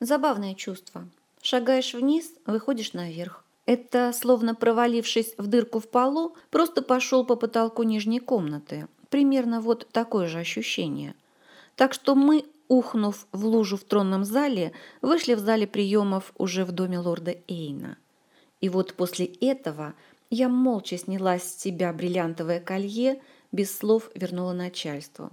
Забавное чувство. Шагаешь вниз, выходишь наверх. Это, словно провалившись в дырку в полу, просто пошел по потолку нижней комнаты. Примерно вот такое же ощущение. Так что мы, ухнув в лужу в тронном зале, вышли в зале приемов уже в доме лорда Эйна. И вот после этого я молча сняла с себя бриллиантовое колье, без слов вернула начальству.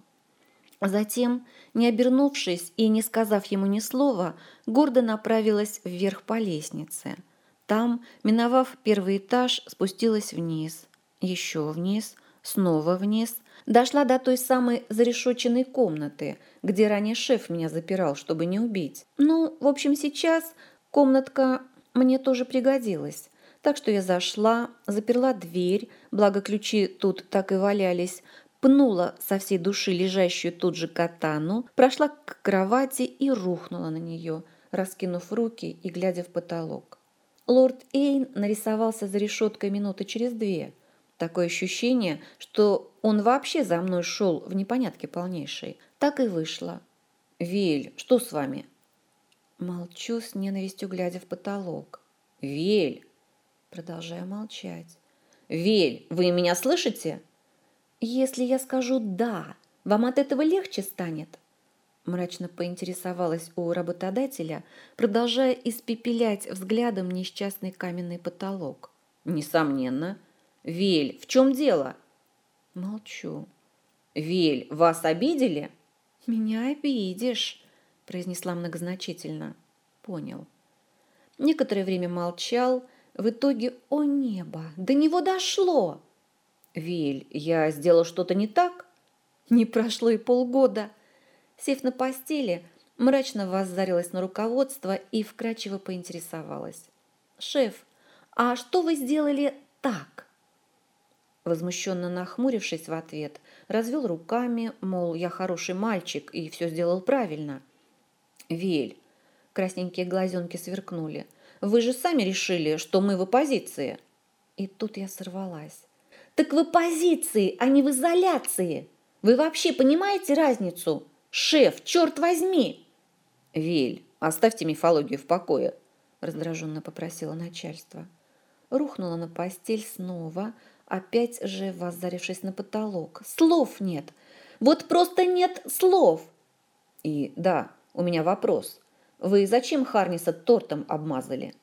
Затем, не обернувшись и не сказав ему ни слова, гордо направилась вверх по лестнице. Там, миновав первый этаж, спустилась вниз, еще вниз, снова вниз, дошла до той самой зарешоченной комнаты, где ранее шеф меня запирал, чтобы не убить. Ну, в общем, сейчас комнатка мне тоже пригодилась. Так что я зашла, заперла дверь, благо ключи тут так и валялись, пнула со всей души лежащую тут же катану, прошла к кровати и рухнула на нее, раскинув руки и глядя в потолок. Лорд Эйн нарисовался за решеткой минуты через две. Такое ощущение, что он вообще за мной шел в непонятке полнейшей. Так и вышло. «Вель, что с вами?» Молчу с ненавистью, глядя в потолок. «Вель!» Продолжаю молчать. «Вель, вы меня слышите?» «Если я скажу «да», вам от этого легче станет?» Мрачно поинтересовалась у работодателя, продолжая испепелять взглядом несчастный каменный потолок. «Несомненно. Вель, в чем дело?» Молчу. «Вель, вас обидели?» «Меня обидишь», – произнесла многозначительно. «Понял». Некоторое время молчал, в итоге, о небо, до него дошло. «Виль, я сделал что-то не так?» Не прошло и полгода. Сев на постели, мрачно воззарилась на руководство и вкрадчиво поинтересовалась. «Шеф, а что вы сделали так?» Возмущенно нахмурившись в ответ, развел руками, мол, я хороший мальчик и все сделал правильно. «Вель!» – красненькие глазенки сверкнули. «Вы же сами решили, что мы в оппозиции!» И тут я сорвалась. Так в оппозиции, а не в изоляции. Вы вообще понимаете разницу? Шеф, черт возьми!» «Виль, оставьте мифологию в покое», – раздраженно попросила начальство. Рухнула на постель снова, опять же воззарившись на потолок. «Слов нет! Вот просто нет слов!» «И да, у меня вопрос. Вы зачем Харниса тортом обмазали?»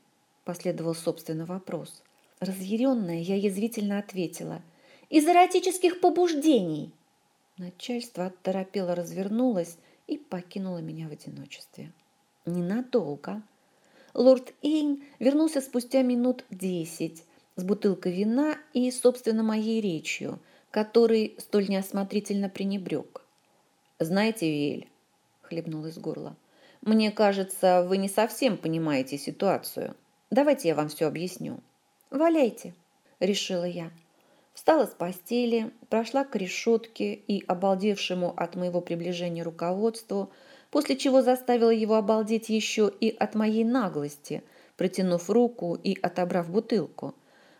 Последовал собственный вопрос. Разъяренная, я язвительно ответила. «Из эротических побуждений!» Начальство отторопело развернулось и покинуло меня в одиночестве. Ненадолго. Лорд Эйн вернулся спустя минут десять с бутылкой вина и, собственно, моей речью, который столь неосмотрительно пренебрег. «Знаете, Виэль», — хлебнул из горла, — «мне кажется, вы не совсем понимаете ситуацию. Давайте я вам все объясню». «Валяйте», – решила я. Встала с постели, прошла к решетке и обалдевшему от моего приближения руководству, после чего заставила его обалдеть еще и от моей наглости, протянув руку и отобрав бутылку.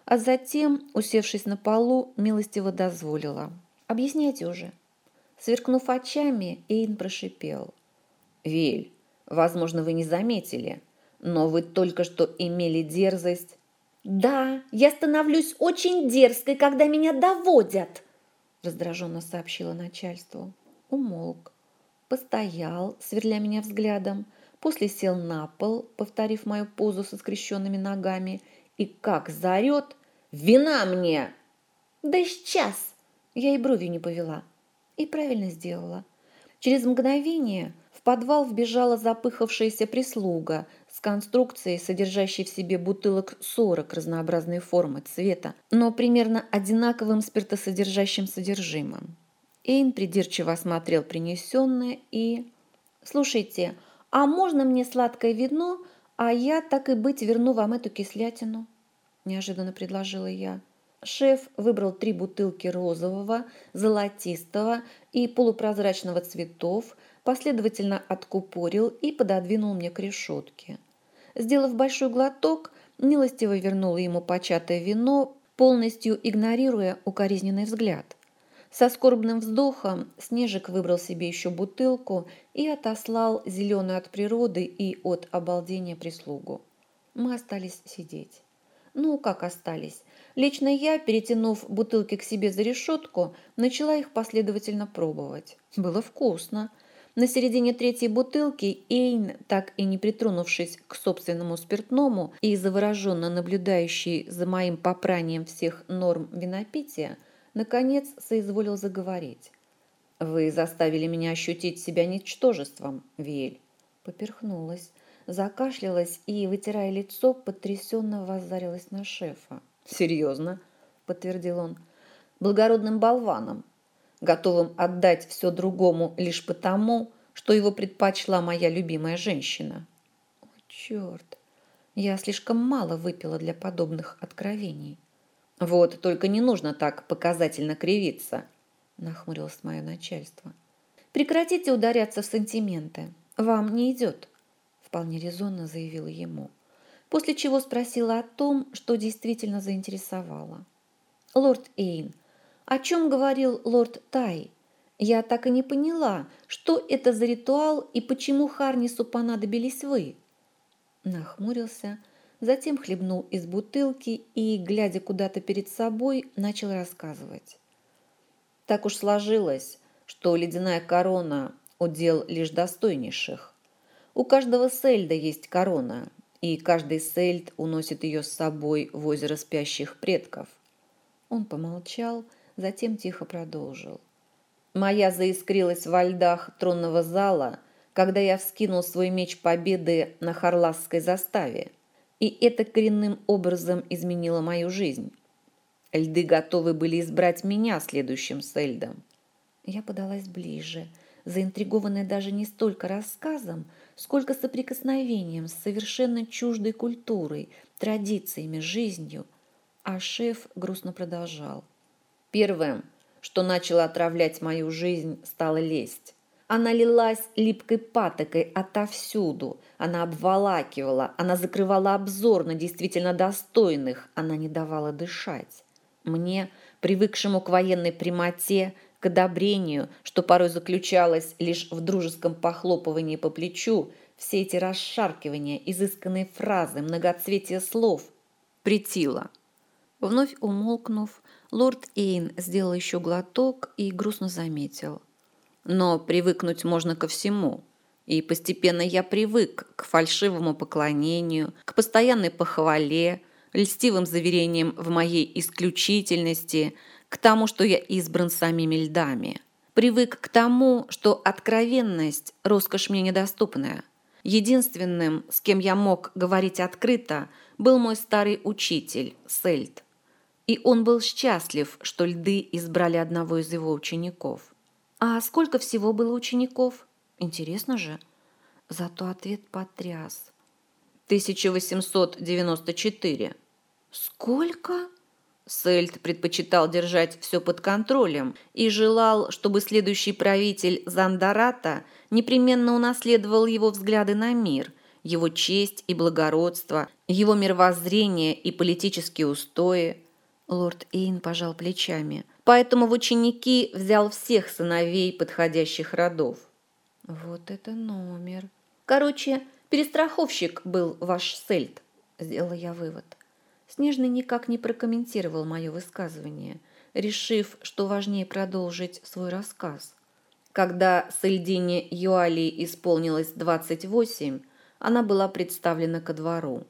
А затем, усевшись на полу, милостиво дозволила. «Объясняйте уже». Сверкнув очами, Эйн прошипел. «Вель, возможно, вы не заметили, но вы только что имели дерзость «Да, я становлюсь очень дерзкой, когда меня доводят», раздраженно сообщила начальству. Умолк, постоял, сверля меня взглядом, после сел на пол, повторив мою позу со скрещенными ногами, и как заорет «Вина мне!» «Да сейчас!» Я и бровью не повела. И правильно сделала. Через мгновение в подвал вбежала запыхавшаяся прислуга с конструкцией, содержащей в себе бутылок 40 разнообразной формы, цвета, но примерно одинаковым спиртосодержащим содержимым. Эйн придирчиво осмотрел принесенное и... «Слушайте, а можно мне сладкое вино, а я, так и быть, верну вам эту кислятину?» Неожиданно предложила я. Шеф выбрал три бутылки розового, золотистого и полупрозрачного цветов, последовательно откупорил и пододвинул мне к решетке. Сделав большой глоток, милостиво вернула ему початое вино, полностью игнорируя укоризненный взгляд. Со скорбным вздохом Снежик выбрал себе еще бутылку и отослал зеленую от природы и от обалдения прислугу. Мы остались сидеть. Ну, как остались? Лично я, перетянув бутылки к себе за решетку, начала их последовательно пробовать. Было вкусно. На середине третьей бутылки Эйн, так и не притронувшись к собственному спиртному и завороженно наблюдающий за моим попранием всех норм винопития, наконец соизволил заговорить. «Вы заставили меня ощутить себя ничтожеством, Виэль». Поперхнулась, закашлялась и, вытирая лицо, потрясенно воззарилась на шефа. «Серьезно?» – подтвердил он. «Благородным болваном, готовым отдать все другому лишь потому, что его предпочла моя любимая женщина». «О, черт! Я слишком мало выпила для подобных откровений». «Вот, только не нужно так показательно кривиться», – нахмурилось мое начальство. «Прекратите ударяться в сантименты. Вам не идет», – вполне резонно заявила ему. После чего спросила о том, что действительно заинтересовало. «Лорд Эйн, о чем говорил лорд Тай? Я так и не поняла, что это за ритуал и почему Харнису понадобились вы?» Нахмурился – затем хлебнул из бутылки и, глядя куда-то перед собой, начал рассказывать. Так уж сложилось, что ледяная корона – удел лишь достойнейших. У каждого сельда есть корона, и каждый сельд уносит ее с собой в озеро спящих предков. Он помолчал, затем тихо продолжил. Моя заискрилась во льдах тронного зала, когда я вскинул свой меч победы на Харласской заставе – и это коренным образом изменило мою жизнь. Льды готовы были избрать меня следующим Сельдом. Я подалась ближе, заинтригованная даже не столько рассказом, сколько соприкосновением с совершенно чуждой культурой, традициями, жизнью. А шеф грустно продолжал. Первым, что начало отравлять мою жизнь, стала лесть. Она лилась липкой патокой отовсюду. Она обволакивала, она закрывала обзор на действительно достойных, она не давала дышать. Мне, привыкшему к военной прямоте, к одобрению, что порой заключалось лишь в дружеском похлопывании по плечу, все эти расшаркивания, изысканные фразы, многоцветие слов, притило. Вновь умолкнув, лорд Эйн сделал еще глоток и грустно заметил – но привыкнуть можно ко всему. И постепенно я привык к фальшивому поклонению, к постоянной похвале, льстивым заверениям в моей исключительности, к тому, что я избран самими льдами. Привык к тому, что откровенность – роскошь мне недоступная. Единственным, с кем я мог говорить открыто, был мой старый учитель, Сельд. И он был счастлив, что льды избрали одного из его учеников. А сколько всего было учеников? Интересно же. Зато ответ потряс. 1894. Сколько? Сельд предпочитал держать все под контролем и желал, чтобы следующий правитель Зандарата непременно унаследовал его взгляды на мир, его честь и благородство, его мировоззрение и политические устои. Лорд Эйн пожал плечами поэтому в ученики взял всех сыновей подходящих родов. Вот это номер. Короче, перестраховщик был ваш Сельд, сделала я вывод. Снежный никак не прокомментировал мое высказывание, решив, что важнее продолжить свой рассказ. Когда Сельдине Юалии исполнилось 28, она была представлена ко двору.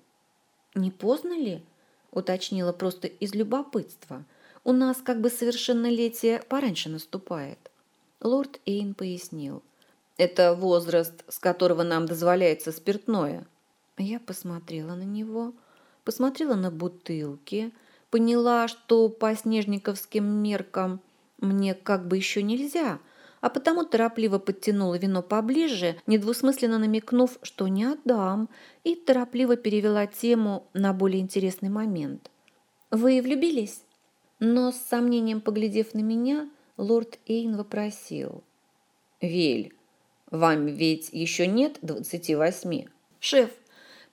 «Не поздно ли?» – уточнила просто из любопытства – у нас как бы совершеннолетие пораньше наступает. Лорд Эйн пояснил. Это возраст, с которого нам дозволяется спиртное. Я посмотрела на него, посмотрела на бутылки, поняла, что по снежниковским меркам мне как бы еще нельзя, а потому торопливо подтянула вино поближе, недвусмысленно намекнув, что не отдам, и торопливо перевела тему на более интересный момент. «Вы влюбились?» Но с сомнением поглядев на меня, лорд Эйн вопросил. «Вель, вам ведь еще нет двадцати восьми?» «Шеф,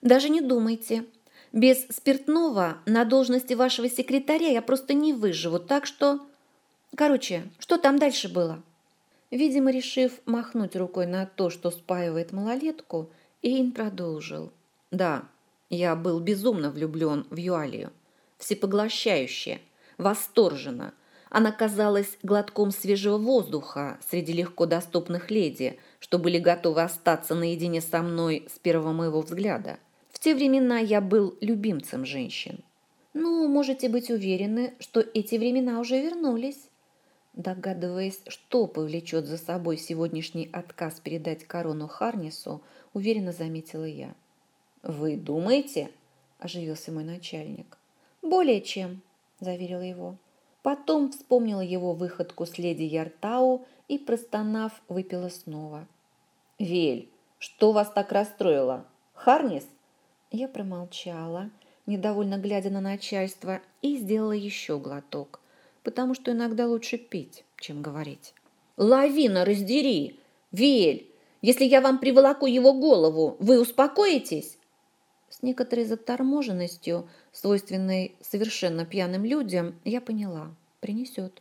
даже не думайте. Без спиртного на должности вашего секретаря я просто не выживу, так что...» Короче, что там дальше было?» Видимо, решив махнуть рукой на то, что спаивает малолетку, Эйн продолжил. «Да, я был безумно влюблен в Юалию. Всепоглощающе, восторженно. Она казалась глотком свежего воздуха среди легко доступных леди, что были готовы остаться наедине со мной с первого моего взгляда. В те времена я был любимцем женщин. Ну, можете быть уверены, что эти времена уже вернулись. Догадываясь, что повлечет за собой сегодняшний отказ передать корону Харнису, уверенно заметила я. «Вы думаете?» – оживился мой начальник. «Более чем», – заверила его. Потом вспомнила его выходку с леди Яртау и, простонав, выпила снова. «Вель, что вас так расстроило? Харнис?» Я промолчала, недовольно глядя на начальство, и сделала еще глоток, потому что иногда лучше пить, чем говорить. «Лавина, раздери! Вель, если я вам приволоку его голову, вы успокоитесь?» С некоторой заторможенностью, свойственной совершенно пьяным людям, я поняла – принесет.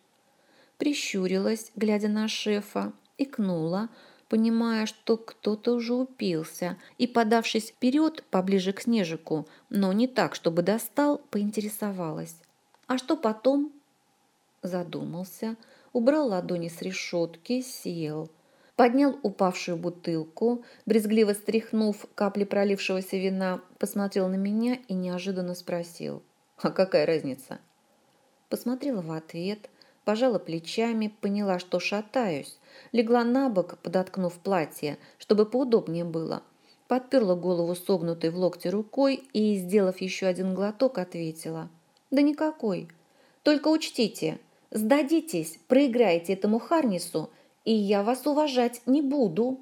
Прищурилась, глядя на шефа, икнула, понимая, что кто-то уже упился, и, подавшись вперед, поближе к Снежику, но не так, чтобы достал, поинтересовалась. «А что потом?» Задумался, убрал ладони с решетки, сел – поднял упавшую бутылку, брезгливо стряхнув капли пролившегося вина, посмотрел на меня и неожиданно спросил. «А какая разница?» Посмотрела в ответ, пожала плечами, поняла, что шатаюсь, легла на бок, подоткнув платье, чтобы поудобнее было, подперла голову согнутой в локте рукой и, сделав еще один глоток, ответила. «Да никакой. Только учтите, сдадитесь, проиграете этому Харнису, и я вас уважать не буду».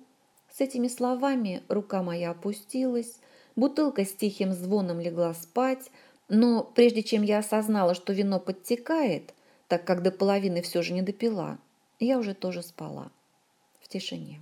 С этими словами рука моя опустилась, бутылка с тихим звоном легла спать, но прежде чем я осознала, что вино подтекает, так как до половины все же не допила, я уже тоже спала в тишине.